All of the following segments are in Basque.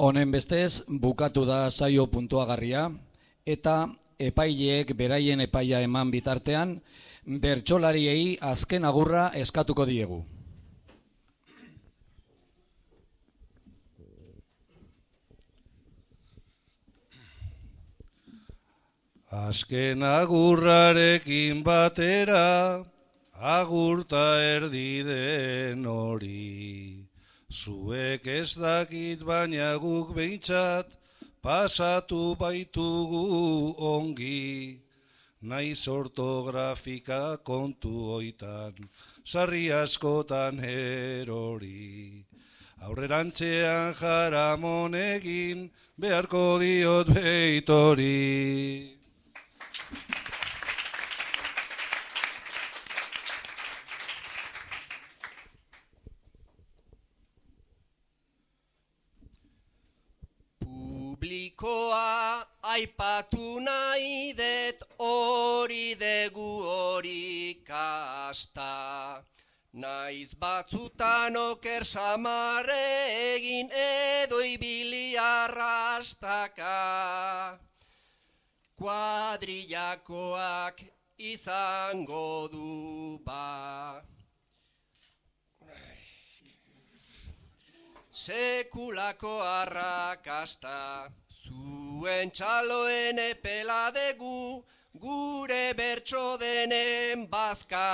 Honen bestez, bukatu da saio puntuagarria, eta epaileek beraien epaia eman bitartean, bertsolariei azken agurra eskatuko diegu. Azken agurrarekin batera, agurta erdi den hori. Zuek ez dakit baina guk behintzat, pasatu baitugu ongi. Naiz ortografika kontu oitan, sarri askotan erori. Aurrerantzean jaramonegin, beharko diot beitori. Publikoa aipatu nahi det hori degu hori kasta. Naiz batzutan oker samare egin edo ibili arrastaka. Kuadrillakoak izango du ba. Sekulako arrakasta, zuen txaloen epela degu, gure bertso denen bazka.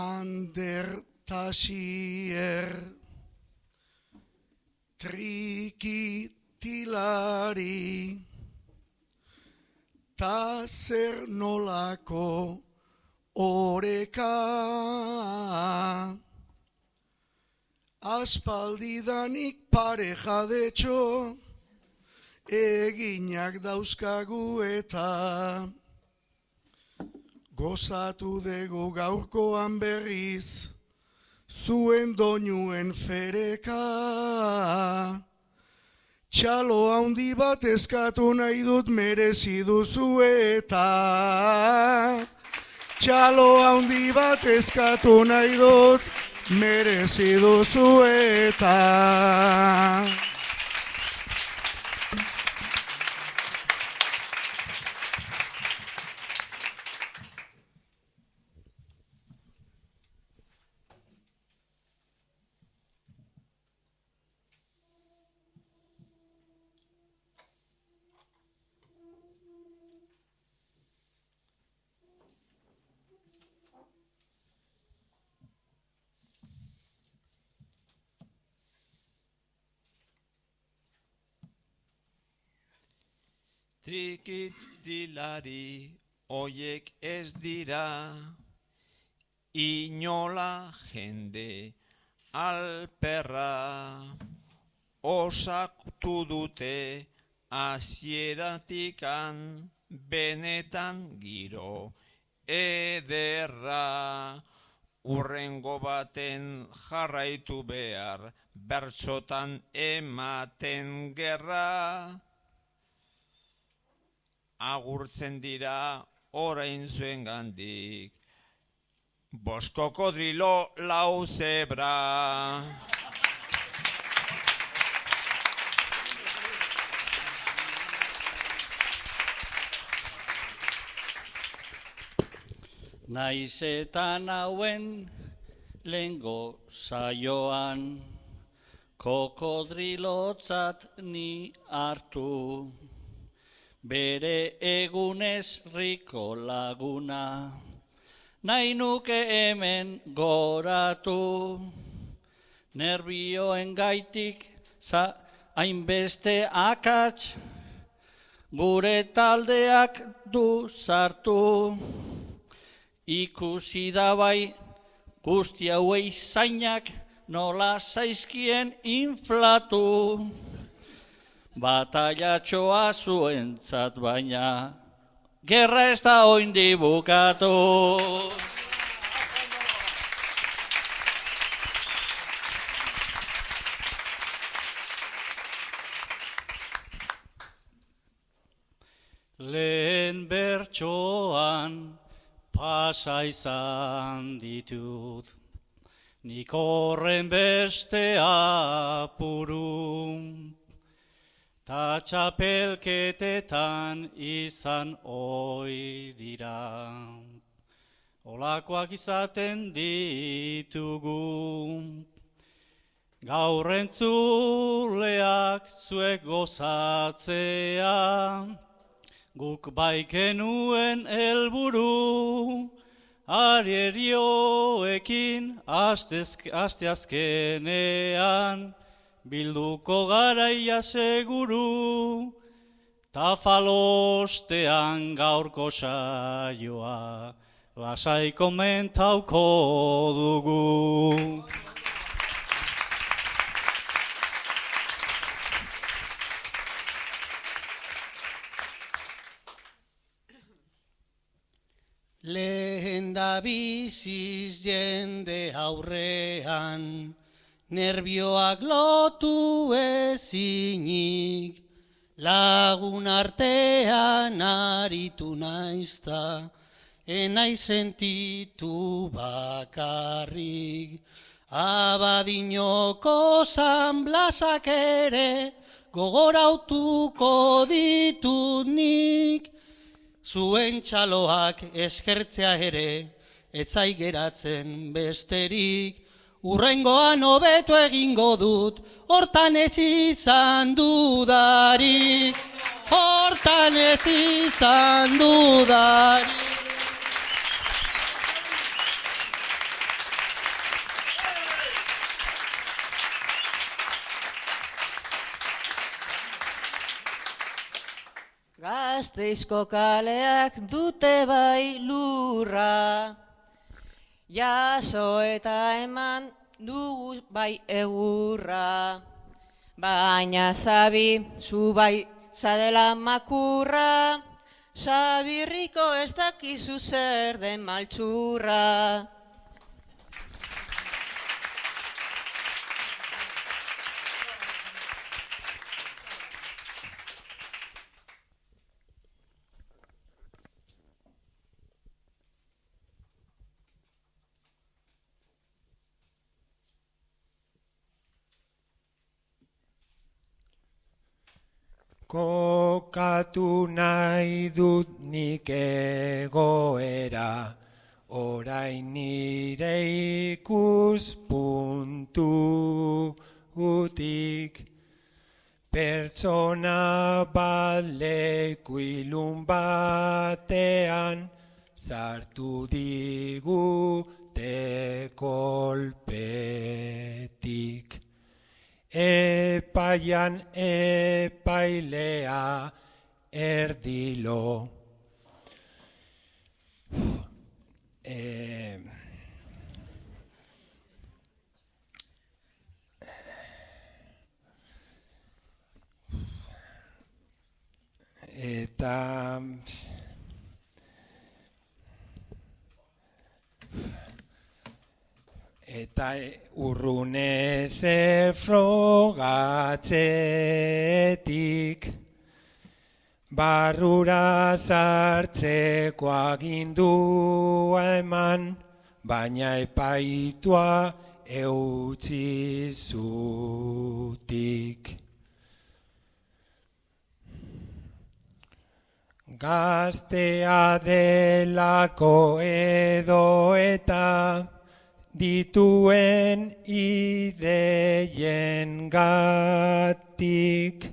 Ander tasier trikitilari ta zer nolako oreka? Aspaldidanik pareja detxo eginak dauzkagu eta gozatu dugu gaurkoan berriz zuen doinuen fereka. Txalo handi bat eskatu nahi dut merezi duzu eta. Txalo handi bat eskatu nahi dut merezi duzu eta. Trikitilari oiek ez dira, inola jende alperra, osaktu dute azieratikan benetan giro ederra, urrengo baten jarraitu behar, bertsotan ematen gerra, agurtzen dira orain zuen gandik. Boskoko drilo lau zebra. Naiz eta nauen lengo saioan kokodrilotzat ni hartu bere egunez riko laguna nahi nuke hemen goratu nervioen gaitik za hainbeste akats gure taldeak du sartu ikusi da bai guzti hauei zainak nola zaizkien inflatu. Bataiatxoa zuentzat baina, gerra ez da oindi bukatu. Lehen bertsoan pasa izan ditut, nik horren beste apuru. Ta txapelketetan izan oi dira, olakoak izaten ditugu. Gaur entzuleak zuek gozatzea, guk baikenuen helburu, arierioekin aste azkenean, bilduko garaia seguru, tafalostean gaurko saioa, lasai komentauko dugu. Lehen da biziz jende aurrean, nervioak lotu ezinik, lagun artean aritu naizta, enai sentitu bakarrik. Abadinoko zanblazak ere, gogorautuko ditut nik, zuen txaloak eskertzea ere, etzai geratzen besterik, urrengoan hobeto egingo dut, hortan ez izan dudarik, hortan ez izan dudarik. Gazteizko kaleak dute bai lurra, jaso eta eman dugu bai egurra. Baina zabi, zu bai zadela makurra, zabirriko ez dakizu zer den maltsurra. Kokatu nahi dut nik egoera, orain nire ikuspuntu utik. Pertsona bat leku ilun batean, sartu digute kolpetik. Epaian epailea erdilo. Eh, eta eta urrunez frogatzetik barrura sartzeko agindua eman baina epaitua eutzi zutik. Gaztea delako edo eta dituen ideien gatik.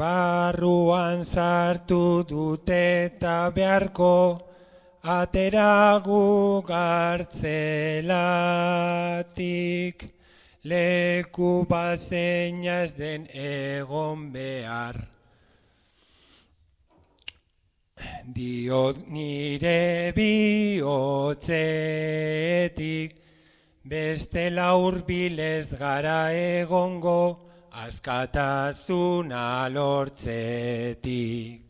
Barruan sartu dute eta beharko ateragu gartzelatik, leku bazeina ez den egon behar. Diot nire bihotzetik, beste laurbilez gara egongo, askatasuna lortzetik.